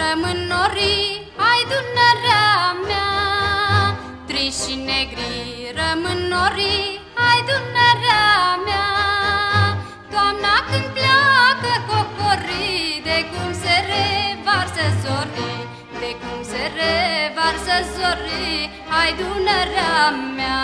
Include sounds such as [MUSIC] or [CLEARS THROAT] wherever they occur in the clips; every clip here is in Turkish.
rămân norii ai Dunărea mea. Tri și negri rămân norii ai Dunărea mea. Doamna când pleacă cocorii De cum se revarsă zorii De cum se revarsă zorii ai Dunărea mea.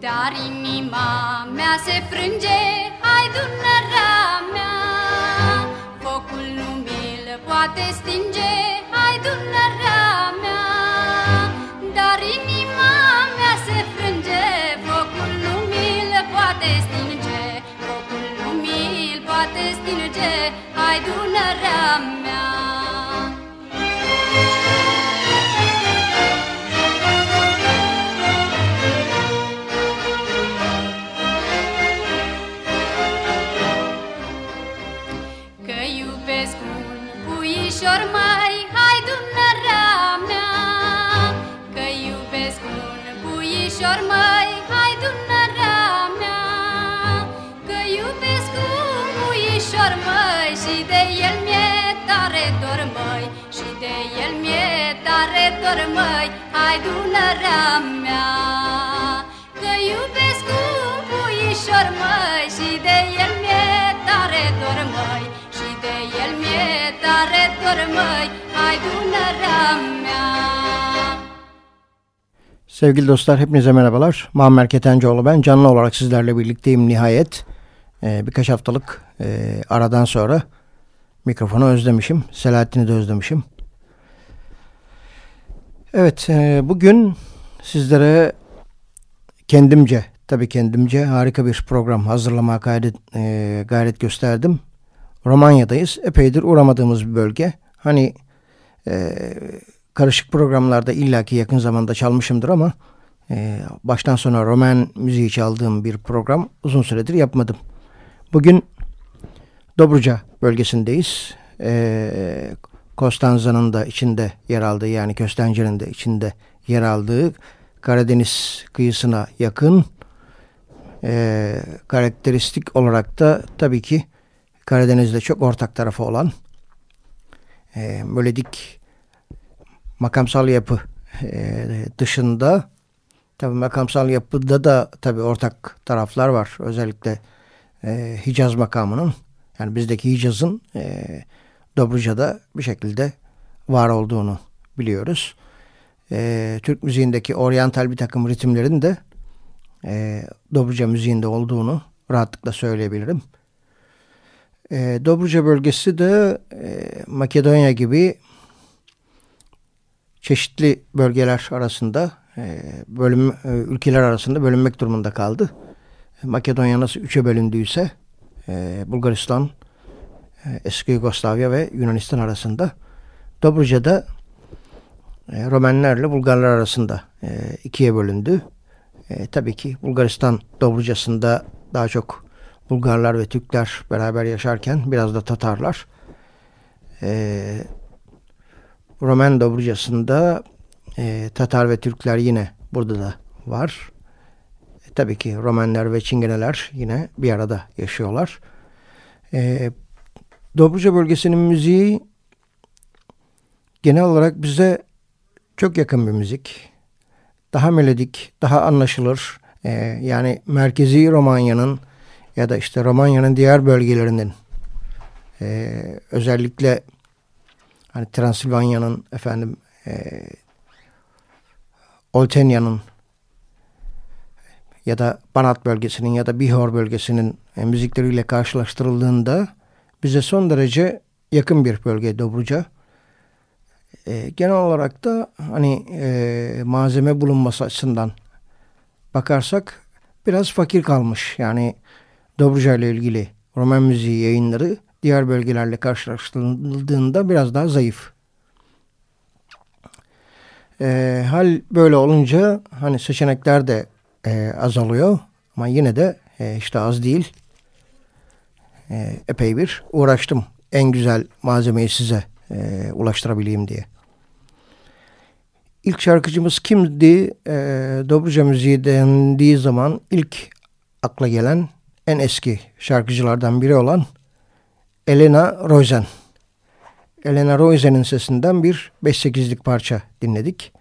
Dar inima mea se frânge, hai Dunărea mea. Focul nu mi-l poate stinge, hai Dunărea hai Dunărea mea. Că iubesc un puișor mai, hai Dunărea mea. Că iubesc un puișor mai, dor măi, hai Dunărea mea Că iubesc un puișor măi Și de el mi-e tare dor măi Și de el mi-e tare dor măi, hai Dunărea mea Sevgili dostlar hepinize merhabalar. Muammer Ketencoğlu ben. Canlı olarak sizlerle birlikteyim nihayet. Ee, birkaç haftalık e, aradan sonra mikrofonu özlemişim. Selahattin'i de özlemişim. Evet e, bugün sizlere kendimce tabii kendimce harika bir program hazırlamaya gayret, e, gayret gösterdim. Romanya'dayız. Epeydir uğramadığımız bir bölge. Hani e, karışık programlarda illaki yakın zamanda çalmışımdır ama baştan sona Roman müziği çaldığım bir program uzun süredir yapmadım. Bugün Dobruca bölgesindeyiz. E, Kostanza'nın da içinde yer aldığı yani Köstence'nin de içinde yer aldığı Karadeniz kıyısına yakın e, karakteristik olarak da tabii ki Karadeniz'de çok ortak tarafı olan e, melodik makamsal yapı e, dışında tabi makamsal yapıda da tabi ortak taraflar var. Özellikle e, Hicaz makamının yani bizdeki Hicaz'ın e, Dobruca'da bir şekilde var olduğunu biliyoruz. E, Türk müziğindeki oryantal bir takım ritimlerin de e, Dobruca müziğinde olduğunu rahatlıkla söyleyebilirim. E, Dobruca bölgesi de e, Makedonya gibi çeşitli bölgeler arasında e, bölüm e, ülkeler arasında bölünmek durumunda kaldı. Makedonya nasıl üçe bölündüyse e, Bulgaristan, eski Yugoslavya ve Yunanistan arasında Dobruca'da e, Romenlerle Bulgarlar arasında e, ikiye bölündü. E, tabii ki Bulgaristan Dobruca'sında daha çok Bulgarlar ve Türkler beraber yaşarken biraz da Tatarlar. E, Roman Dobruca'sında e, Tatar ve Türkler yine burada da var. E, tabii ki Romenler ve Çingeneler yine bir arada yaşıyorlar. E, Dobruca bölgesinin müziği genel olarak bize çok yakın bir müzik. Daha melodik, daha anlaşılır. E, yani merkezi Romanya'nın ya da işte Romanya'nın diğer bölgelerinin e, özellikle hani Transilvanya'nın efendim e, Oltenya'nın ya da Banat bölgesinin ya da Bihor bölgesinin e, müzikleriyle karşılaştırıldığında bize son derece yakın bir bölge Dobruca. E, genel olarak da hani e, malzeme bulunması açısından bakarsak biraz fakir kalmış. Yani Dobruca ile ilgili Roman müziği yayınları diğer bölgelerle karşılaştırıldığında biraz daha zayıf. E, hal böyle olunca hani seçenekler de e, azalıyor ama yine de e, işte az değil. E, epey bir uğraştım en güzel malzemeyi size e, ulaştırabileyim diye. İlk şarkıcımız kimdi? E, Dobruca müziği dendiği zaman ilk akla gelen en eski şarkıcılardan biri olan Elena Rosen. Elena Rosen'in sesinden bir 5-8'lik parça dinledik.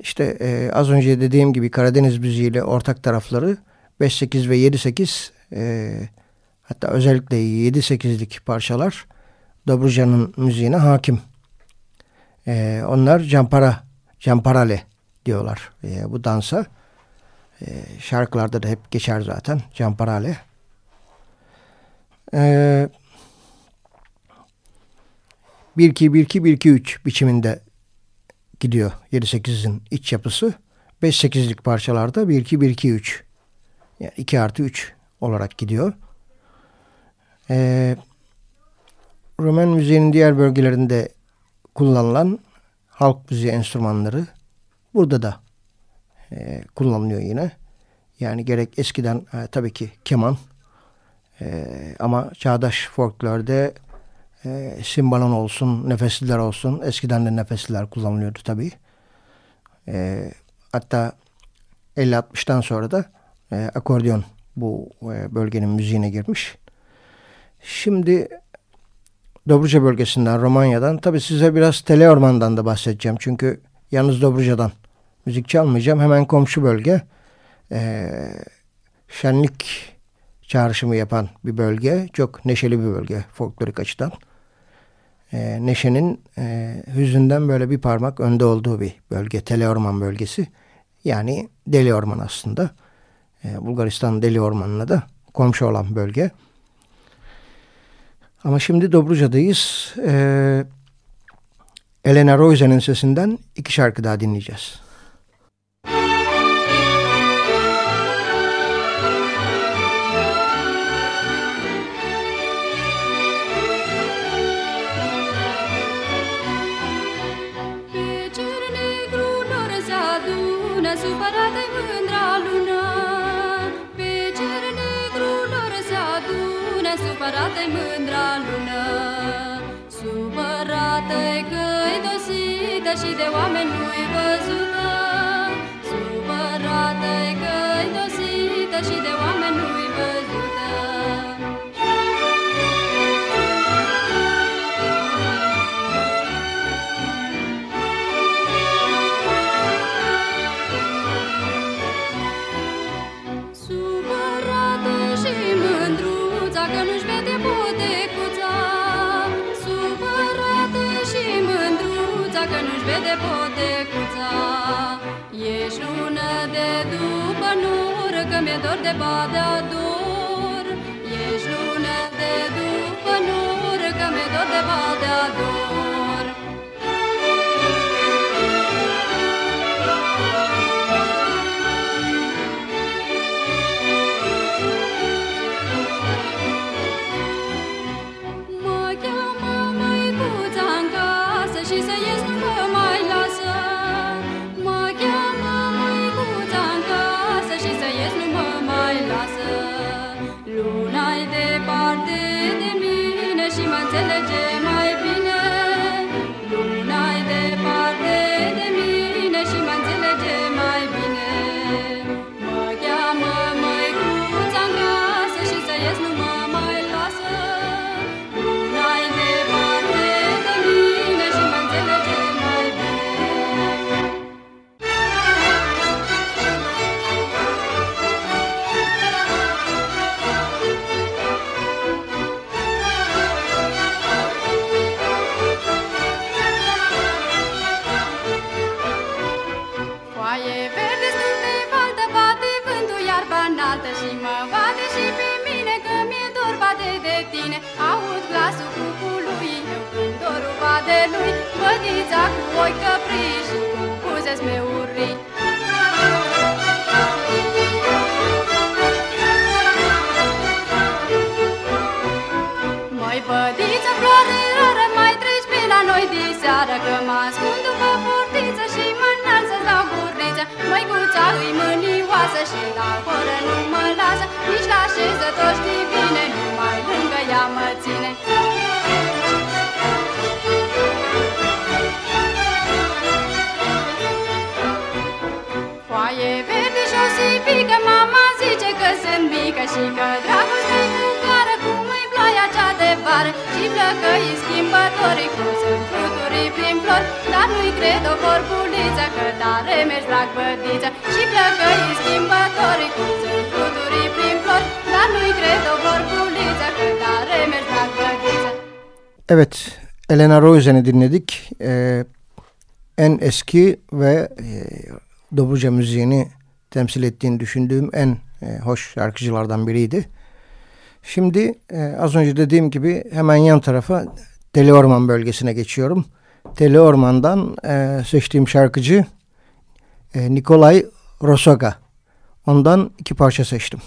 İşte e, az önce dediğim gibi Karadeniz müziğiyle ortak tarafları 5-8 ve 7-8 e, hatta özellikle 7-8'lik parçalar Dobruca'nın müziğine hakim. E, onlar Campara, Camparale diyorlar e, bu dansa. E, şarkılarda da hep geçer zaten Camparale. Eee 1-2-1-2-1-2-3 biçiminde gidiyor 7-8'in iç yapısı. 5-8'lik parçalarda 1-2-1-2-3 yani 2 artı 3 olarak gidiyor. Ee, Roman müziğinin diğer bölgelerinde kullanılan halk müziği enstrümanları burada da e, kullanılıyor yine. Yani gerek eskiden e, tabii ki keman e, ama çağdaş folklorda e, simbalon olsun, nefesliler olsun. Eskiden de nefesliler kullanılıyordu tabii. E, hatta 50-60'tan sonra da e, akordeon bu e, bölgenin müziğine girmiş. Şimdi Dobruca bölgesinden, Romanya'dan tabii size biraz Teleorman'dan da bahsedeceğim. Çünkü yalnız Dobruca'dan müzik çalmayacağım. Hemen komşu bölge. E, şenlik çağrışımı yapan bir bölge. Çok neşeli bir bölge folklorik açıdan e, neşenin e, hüzünden böyle bir parmak önde olduğu bir bölge. Teleorman bölgesi. Yani Deli Orman aslında. E, Bulgaristan Deli Ormanı'na da komşu olan bölge. Ama şimdi Dobruca'dayız. E, Elena Roizen'in sesinden iki şarkı daha dinleyeceğiz. Și de oameni nu-i văzută mi-e dor de badea vară Și flăcăi schimbătorii cu sunt fruturii prin flori Dar nu-i cred o vorbuliță că tare mergi drag bădiță Și flăcăi schimbătorii cu sunt fruturii prin flori Dar nu-i cred o vorbuliță că tare mergi drag bădiță Evet, Elena Roizen'i dinledik. Ee, en eski ve e, Dobruca müziğini temsil ettiğini düşündüğüm en e, hoş şarkıcılardan biriydi. Şimdi e, az önce dediğim gibi hemen yan tarafa Deli Orman bölgesine geçiyorum. Deli Orman'dan e, seçtiğim şarkıcı e, Nikolay Rosoga. Ondan iki parça seçtim.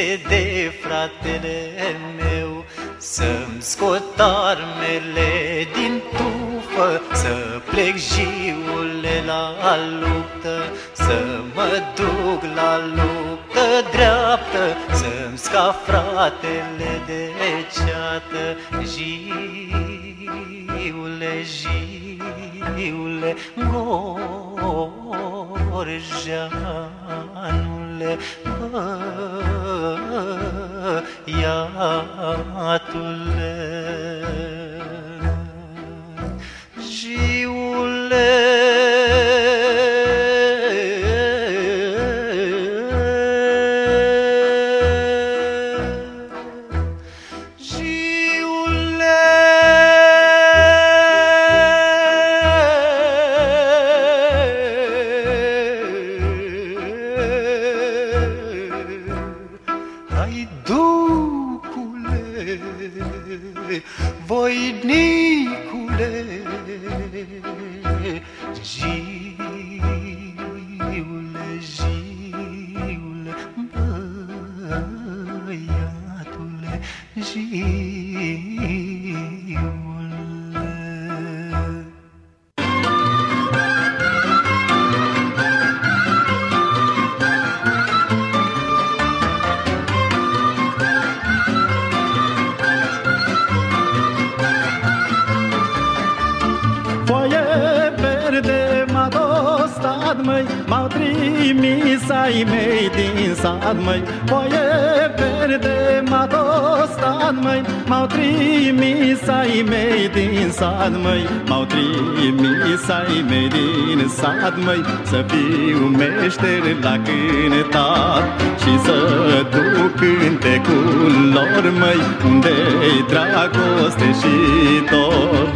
De fratele meu jiul. Foie verde m-a dostat, măi, m-au trimis ai mei din sat, măi, foie M-au trimis ai mei din sat, măi. Să fiu meșter la cântat Și să duc cântecul lor, măi Unde-i dragoste și dor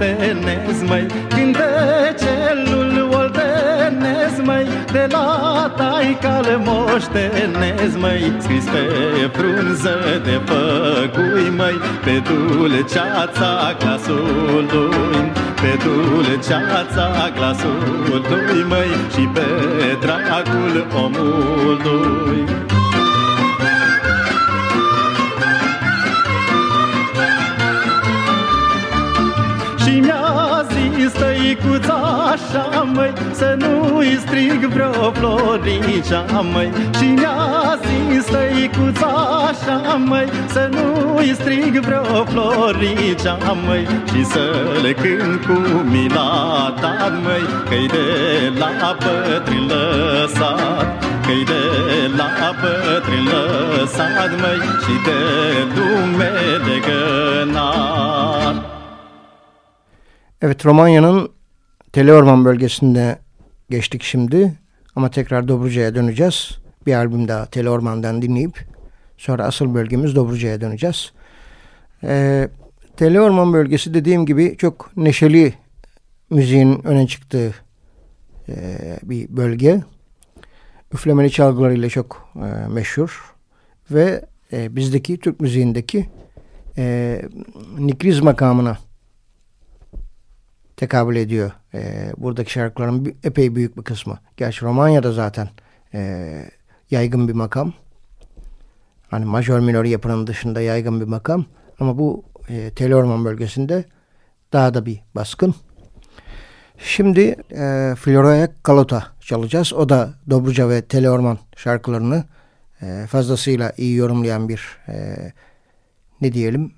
moștenez, măi. Cântecelul oltenez, măi. De la taica moștenez, măi. Scris pe frunză de păcui, măi. Pe dulceața glasului Pe dulceața glasului, măi. Și pe dragul omului așa, măi Să nu-i strig vreo floricea, măi. Și mi-a zis tăicuța așa, măi Să nu-i strig vreo floricea, măi. Și să le cânt cu mila ta, măi Că-i de la pătrin lăsat Că-i de la pătrin lăsat, măi. Și de lume legănat Evet Romanya'nın Teleorman bölgesinde geçtik şimdi. Ama tekrar Dobruca'ya döneceğiz. Bir albüm daha Teleorman'dan dinleyip sonra asıl bölgemiz Dobruca'ya döneceğiz. Ee, Teleorman bölgesi dediğim gibi çok neşeli müziğin öne çıktığı e, bir bölge. Üflemeli çalgılarıyla çok e, meşhur. Ve e, bizdeki Türk müziğindeki e, nikriz makamına tekabül ediyor. E, buradaki şarkıların epey büyük bir kısmı. Gerçi Romanya'da zaten e, yaygın bir makam. Hani majör minör yapının dışında yaygın bir makam. Ama bu e, Teleorman bölgesinde daha da bir baskın. Şimdi e, Floraya Kalota çalacağız. O da Dobruca ve Teleorman şarkılarını e, fazlasıyla iyi yorumlayan bir e, ne diyelim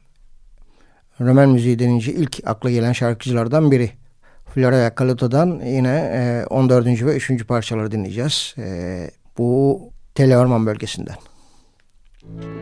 Roman müziği denince ilk akla gelen şarkıcılardan biri. Floraya Kalota'dan yine e, 14. ve 3. parçaları dinleyeceğiz. E, bu Teleorman bölgesinden. Müzik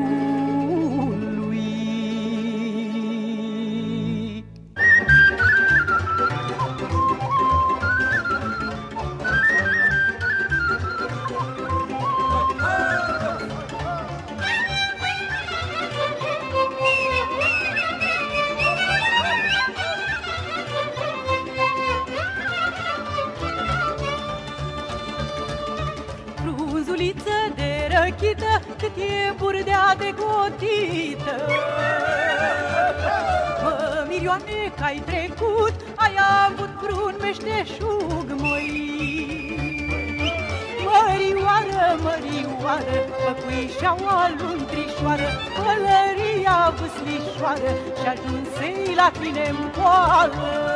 făcuișaua luntrișoară Pălăria vâslișoară și ajunsei la tine în poală.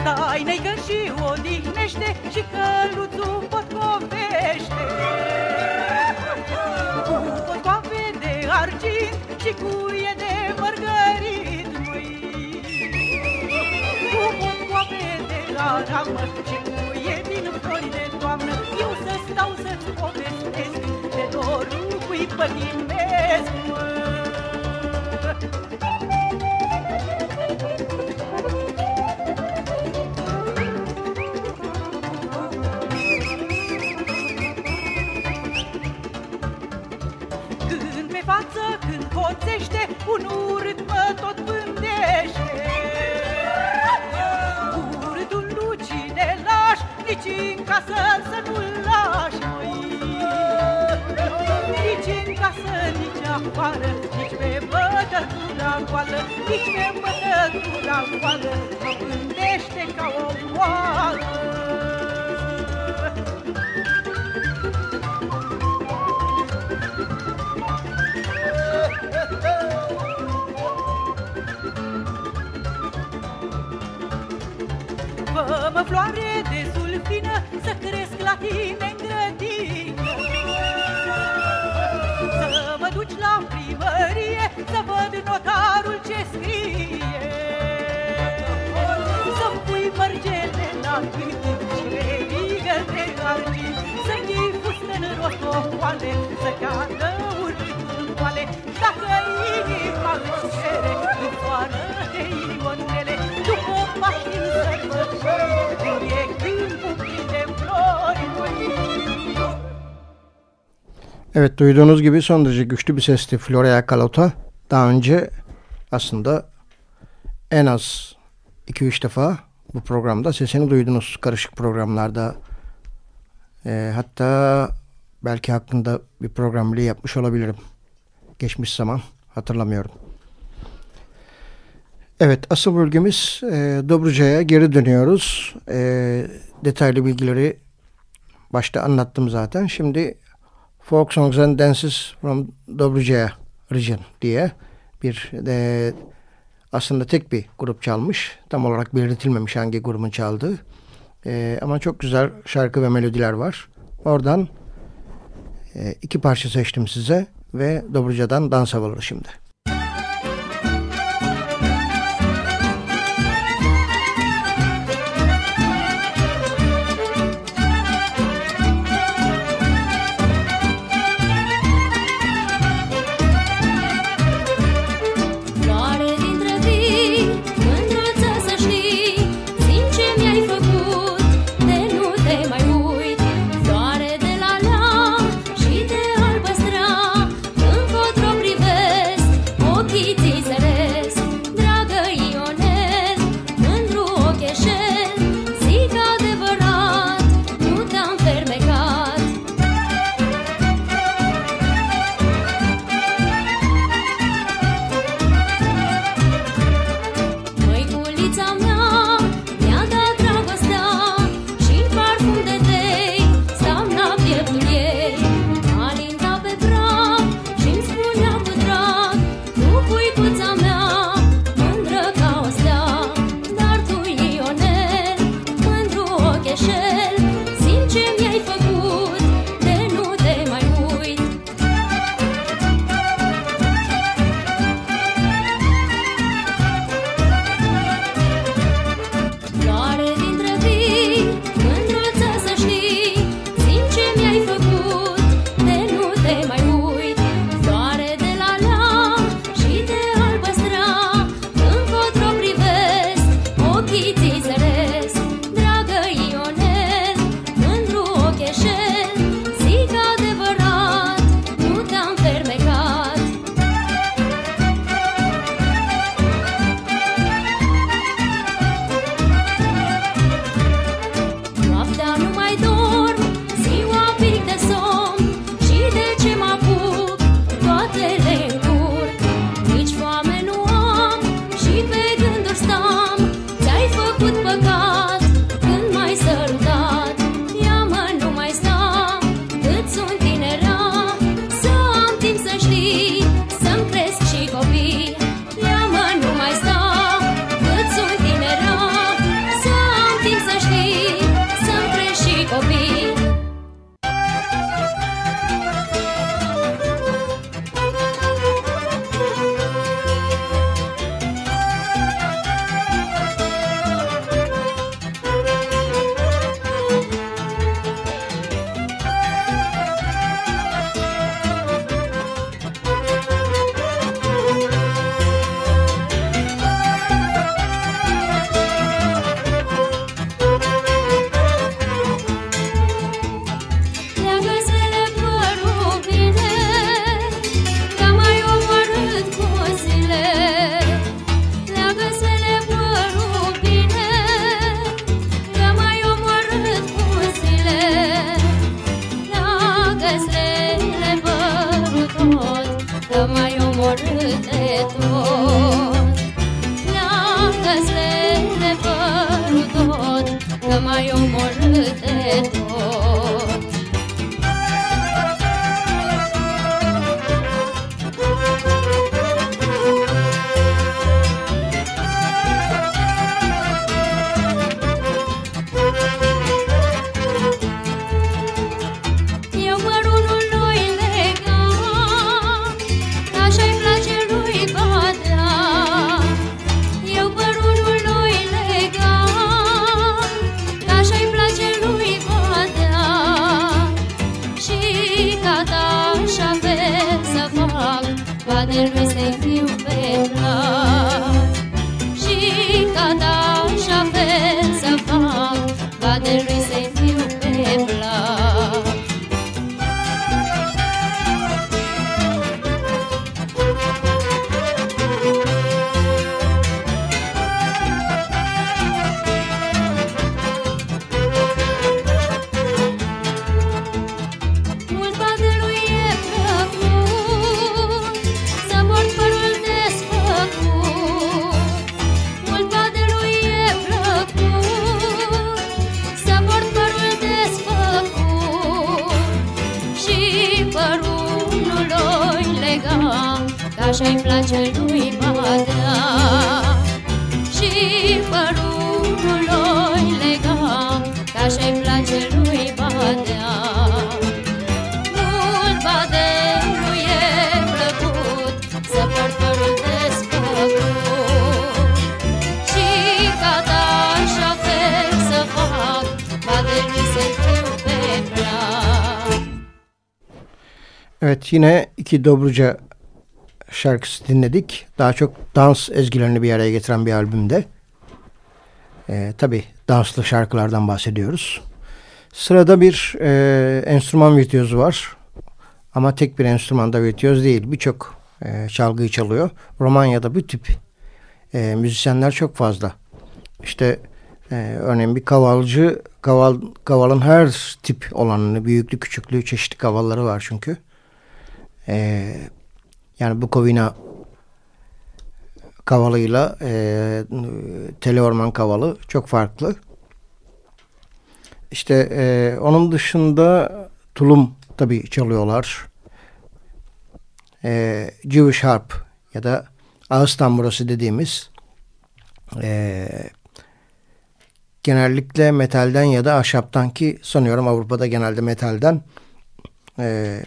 Stai neică și odihnește și căluțul argint și cuie de mărgărit, măi. Cu potcoave de aramă și cuie din flori de toamnă Eu să stau să-ți povestesc de dorul cui pătimesc, măi un urât mă tot pândește Urâtul nu cine lași, nici în casă să nu-l lași, măi. Nici în casă, nici afară, nici pe bătătura goală Nici pe bătătura goală, mă pândește ca o moală Fă-mă floare de sulfină Să cresc la tine în grădină. Să mă duci la primărie Să văd notarul ce scrie. Să-mi pui mărgele la gât Și verigă de argint Să-mi iei fustă-n rotocoale Să cadă urât în poale Dacă inima îți cere Înfoară de inimonele După pași în Evet duyduğunuz gibi son derece güçlü bir sesti Florea Kalota. Daha önce aslında en az 2-3 defa bu programda sesini duydunuz karışık programlarda. E, hatta belki hakkında bir program bile yapmış olabilirim. Geçmiş zaman hatırlamıyorum. Evet asıl bölgemiz e, Dobruca'ya geri dönüyoruz. E, detaylı bilgileri başta anlattım zaten. Şimdi Folk Songs and Dances from Dobruca Region diye bir de aslında tek bir grup çalmış. Tam olarak belirtilmemiş hangi grubun çaldığı. E, ama çok güzel şarkı ve melodiler var. Oradan e, iki parça seçtim size ve Dobruca'dan dans havaları şimdi. Evet yine iki Dobruca şarkısı dinledik. Daha çok dans ezgilerini bir araya getiren bir albümde. Ee, Tabi danslı şarkılardan bahsediyoruz. Sırada bir e, enstrüman virtüözü var. Ama tek bir enstrümanda virtüöz değil. Birçok e, çalgıyı çalıyor. Romanya'da bu tip e, müzisyenler çok fazla. İşte e, örneğin bir kavalcı kaval, kavalın her tip olanını büyüklü küçüklü çeşitli kavalları var çünkü. E, yani Bukovina kavalıyla e, Teleorman kavalı çok farklı. İşte e, onun dışında tulum tabii çalıyorlar. E, Jewish harp ya da ağız tamburası dediğimiz e, genellikle metalden ya da ahşaptan ki sanıyorum Avrupa'da genelde metalden e,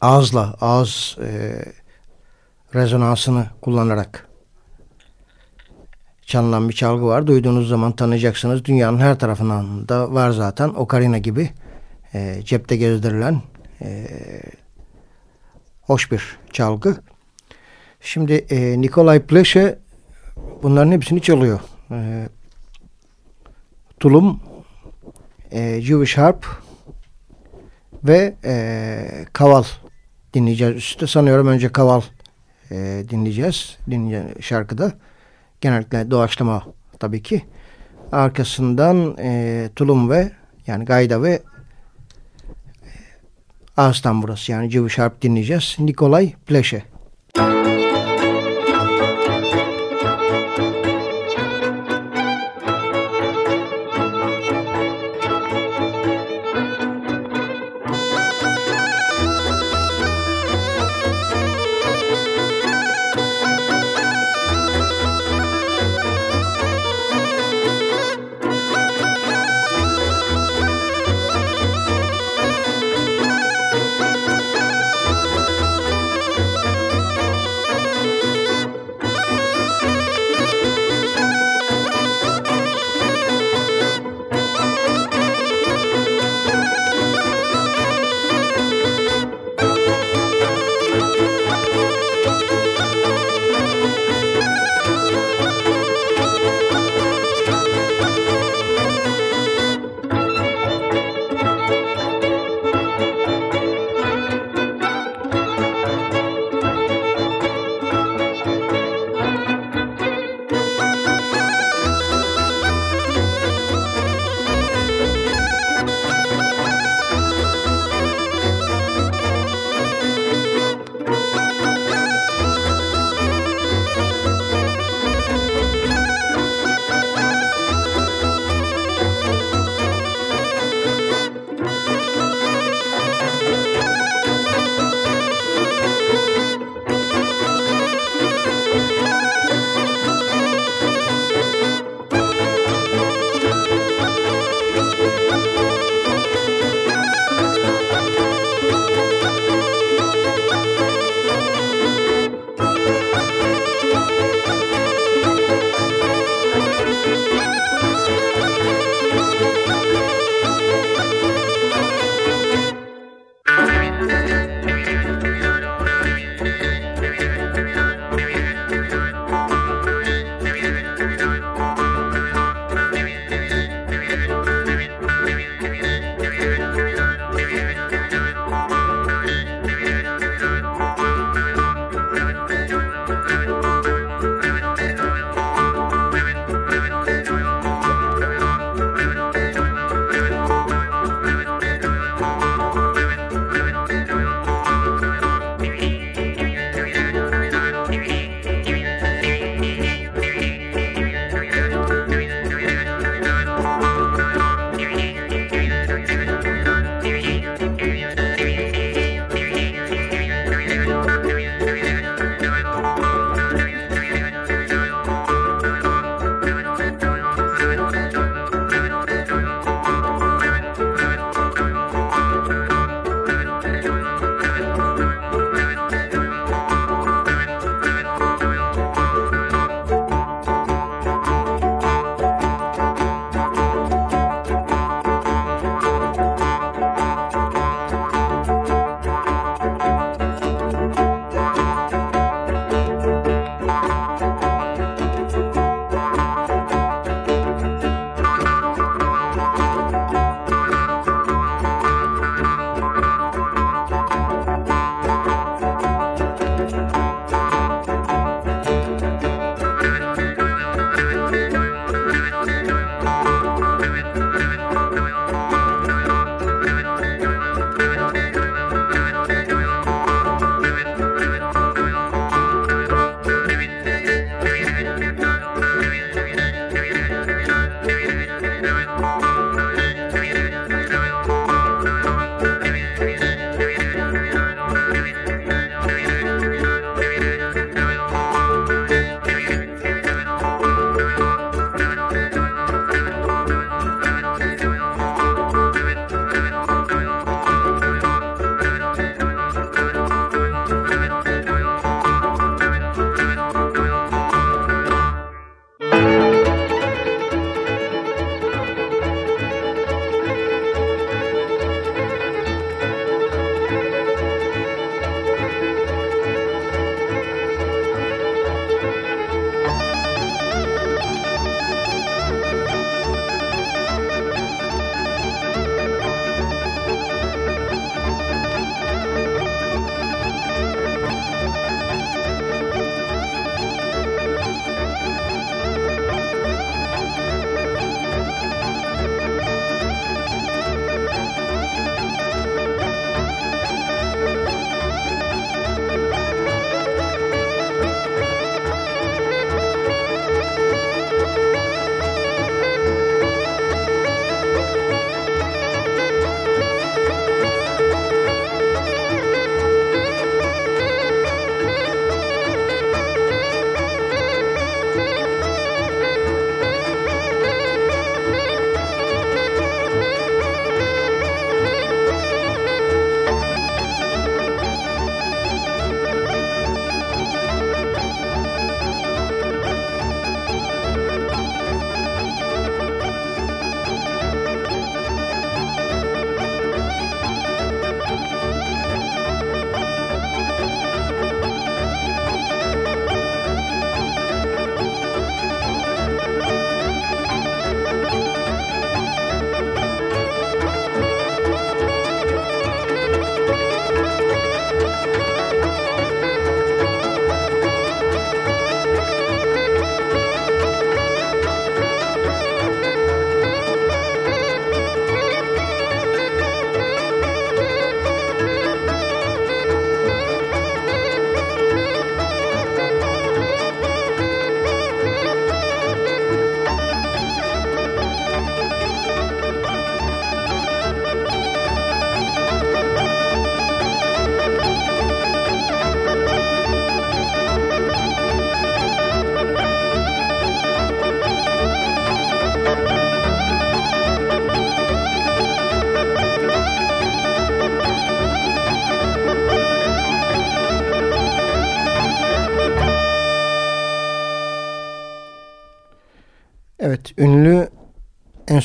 ağızla ağız e, rezonansını kullanarak çalınan bir çalgı var. Duyduğunuz zaman tanıyacaksınız. Dünyanın her tarafından da var zaten. Ocarina gibi e, cepte gezdirilen e, hoş bir çalgı. Şimdi e, Nikolay Pleshe bunların hepsini çalıyor. E, tulum, e, Jewish harp ve e, kaval dinleyeceğiz üstte. Sanıyorum önce kaval e, dinleyeceğiz. Dinleyeceğiz şarkıda. Genellikle doğaçlama tabii ki. Arkasından e, tulum ve yani gayda ve e, ağızdan burası yani Jewish harp dinleyeceğiz. Nikolay Pleshe.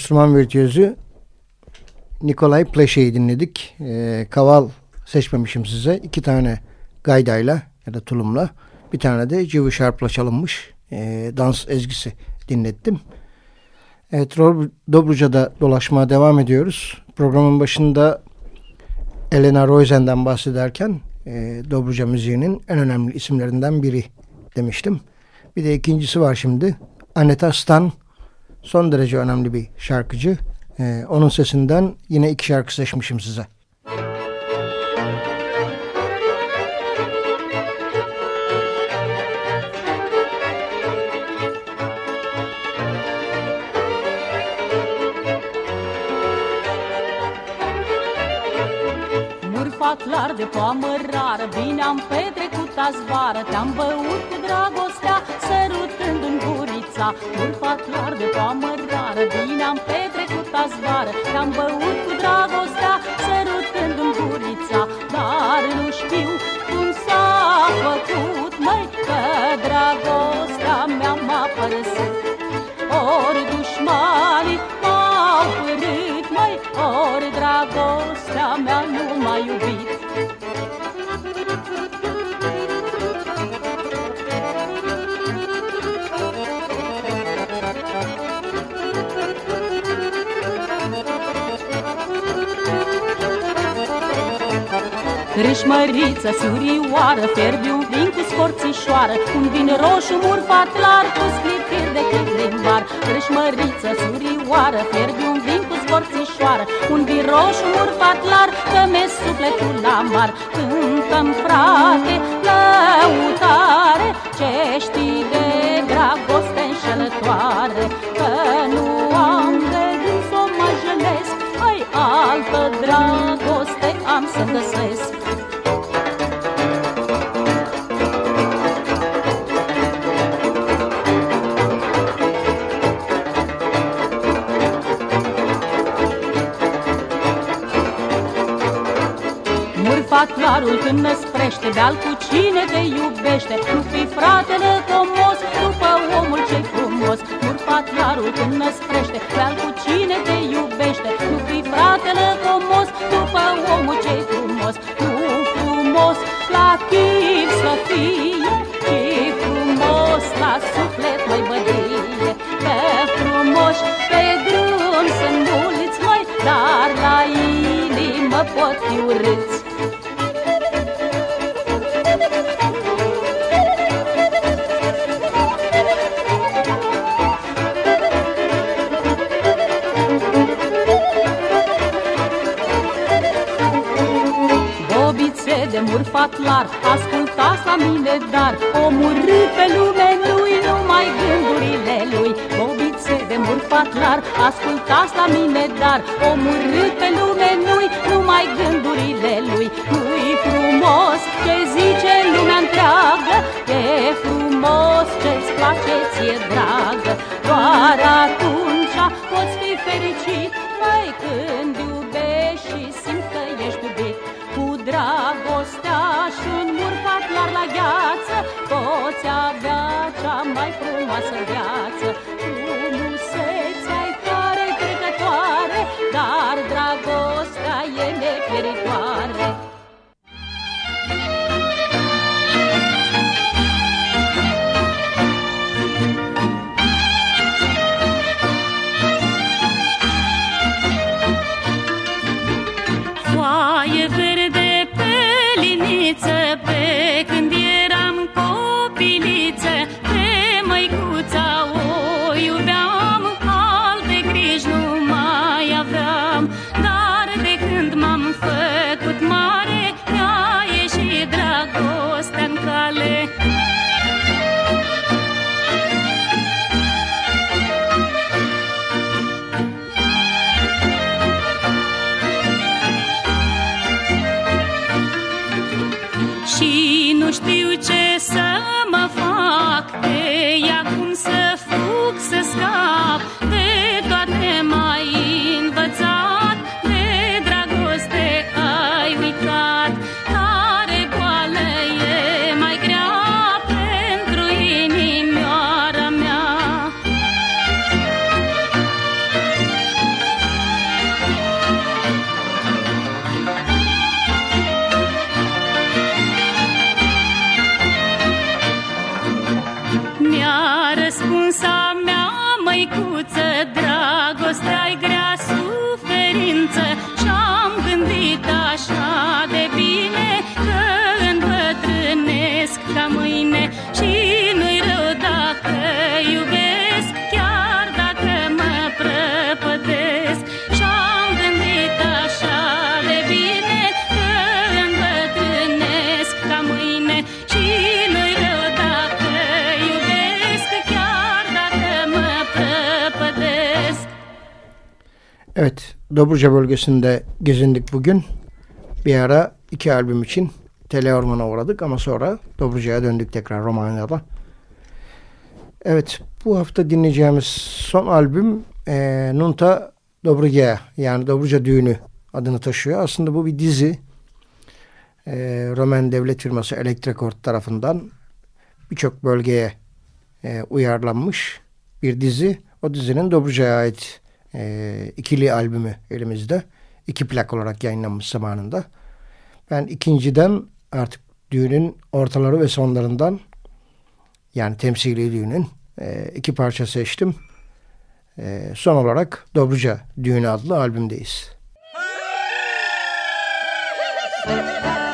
Enstrüman virtüözü Nikolay Pleşe'yi dinledik. Ee, kaval seçmemişim size. İki tane gaydayla ya da tulumla. Bir tane de cıvı şarpla çalınmış e, dans ezgisi dinlettim. Evet, Dobruca'da dolaşmaya devam ediyoruz. Programın başında Elena Roizen'den bahsederken e, Dobruca müziğinin en önemli isimlerinden biri demiştim. Bir de ikincisi var şimdi. Aneta Stan son derece önemli bir şarkıcı. E, onun sesinden yine iki şarkı seçmişim size. Murfatlar de poamă rară Bine am petrecut azi vară Te-am băut cu dragostea Sărutând în gurița Murfatlar de poamă rară Bine am petrecut azi vară. Te-am băut cu dragostea Sărutând în gurița. Dar nu știu cum s-a făcut Măi, că dragostea mea m-a părăsit. Ori dușmanii m-au părât Măi, ori dragostea mea nu m-a iubit Râșmăriță, surioară, fierbi un vin cu scorțișoară Un vin roșu murfat clar cu sclipiri de chip din bar Râșmăriță, surioară, fierbi un vin cu scorțișoară Un vin roșu murfat clar, că mi sufletul la mar. Cântăm, frate, lăutare Ce știi de dragoste înșelătoare Că nu am de gând să mă jălesc Ai altă dragoste am să găsesc Patlarul când năsprește Beal cu cine te iubește? Nu fi fratele comos După omul cel frumos. Murfatlarul când năsprește Beal cu cine te iubește? Nu fi fratele comos După omul cel frumos. Nu frumos la chip să fie de murfat lar Ascultați la mine, dar omorâ pe lume nu-i numai gândurile lui. Bobițe de murfat lar Ascultați la mine, dar omorâ pe lume nu-i numai gândurile lui. Nu-i frumos ce zice lumea întreagă E frumos ce-ți place, ție dragă. Doar atunci poți fi fericit frumoasă viață. Frumusețea e tare trecătoare Dar dragostea e nepieritoare Evet, Dobruca bölgesinde gezindik bugün. Bir ara iki albüm için Teleorman'a uğradık ama sonra Dobruca'ya döndük tekrar Romanya'da. Evet, bu hafta dinleyeceğimiz son albüm e, Nunta Dobruca yani Dobruca Düğünü adını taşıyor. Aslında bu bir dizi. E, Roman devlet firması Elektrekord tarafından birçok bölgeye e, uyarlanmış bir dizi. O dizinin Dobruca'ya ait e, ikili albümü elimizde. iki plak olarak yayınlanmış zamanında. Ben ikinciden artık düğünün ortaları ve sonlarından yani temsili düğünün e, iki parça seçtim. E, son olarak Dobruca Düğünü adlı albümdeyiz. Thank. [LAUGHS]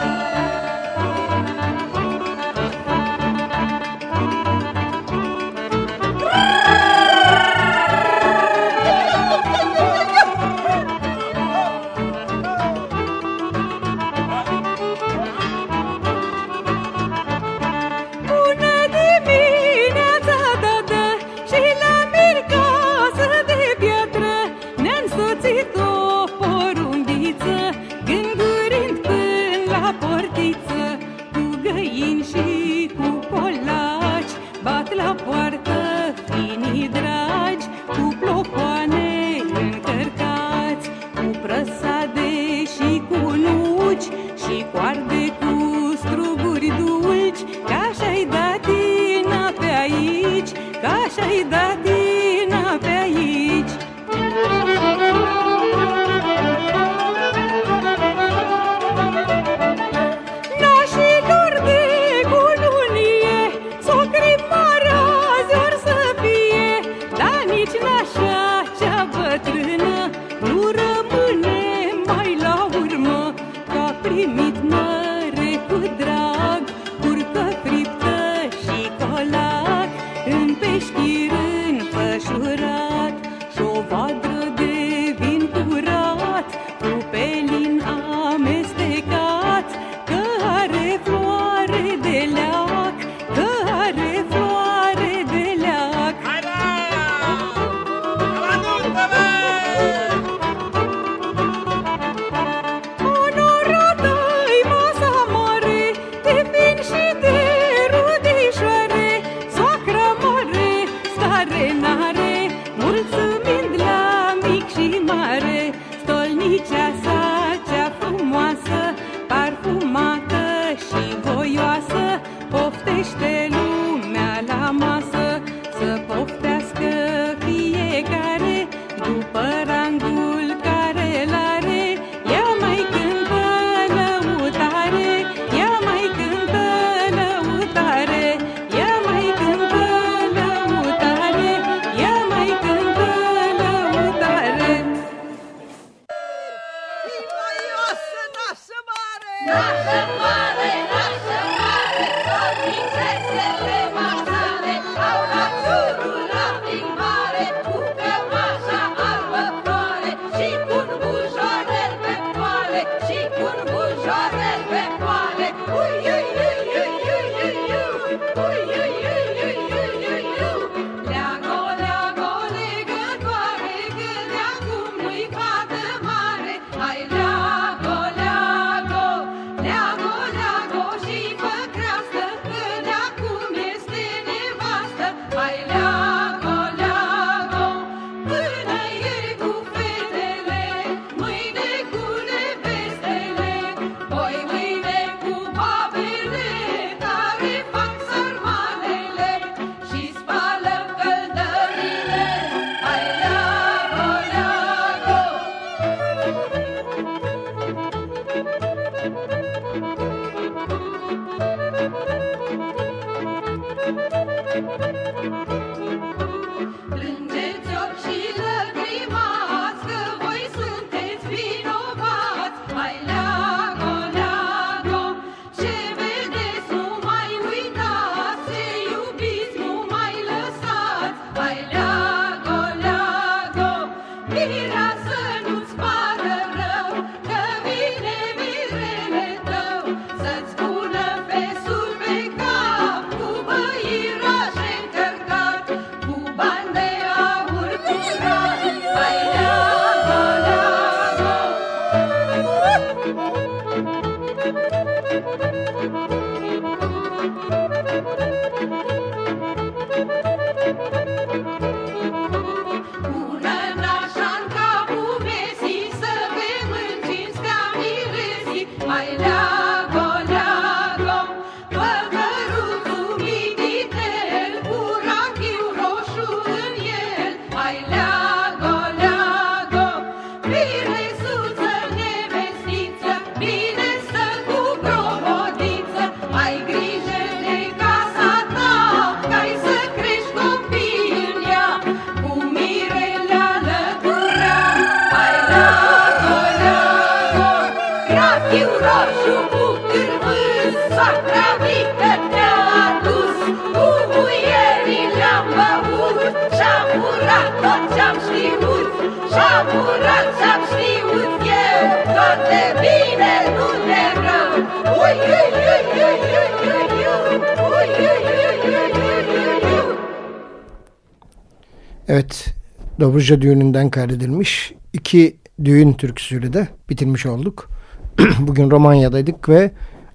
Evet, Dobruca düğününden kaydedilmiş iki düğün türküsüyle de bitirmiş olduk. [CLEARS THROAT] Bugün Romanya'daydık ve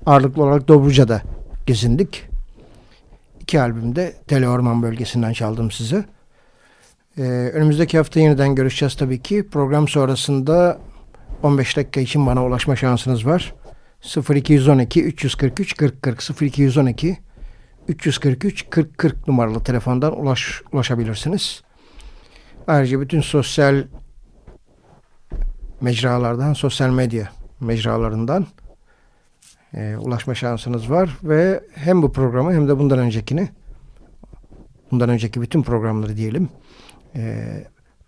ağırlıklı olarak Dobruca'da gezindik. İki albümde Tele Orman bölgesinden çaldım size. Ee, önümüzdeki hafta yeniden görüşeceğiz tabii ki. Program sonrasında 15 dakika için bana ulaşma şansınız var. 0212 343 40 40 0212 343 40 40 numaralı telefondan ulaş, ulaşabilirsiniz. Ayrıca bütün sosyal mecralardan, sosyal medya mecralarından e, ulaşma şansınız var ve hem bu programı hem de bundan öncekini bundan önceki bütün programları diyelim e,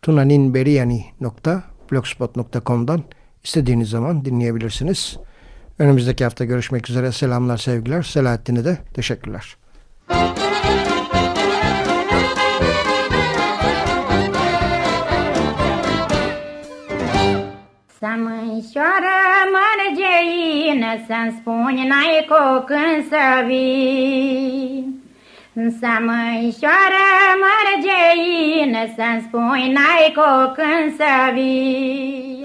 tunaninberiyani.blogspot.com'dan istediğiniz zaman dinleyebilirsiniz. Önümüzdeki hafta görüşmek üzere. Selamlar, sevgiler. Selahattin'e de teşekkürler. Să mânșoară mărgeină, Să-mi spuni n-ai cu când să vii. Să mânșoară mărgeină, Să-mi spuni n-ai cu când să vii.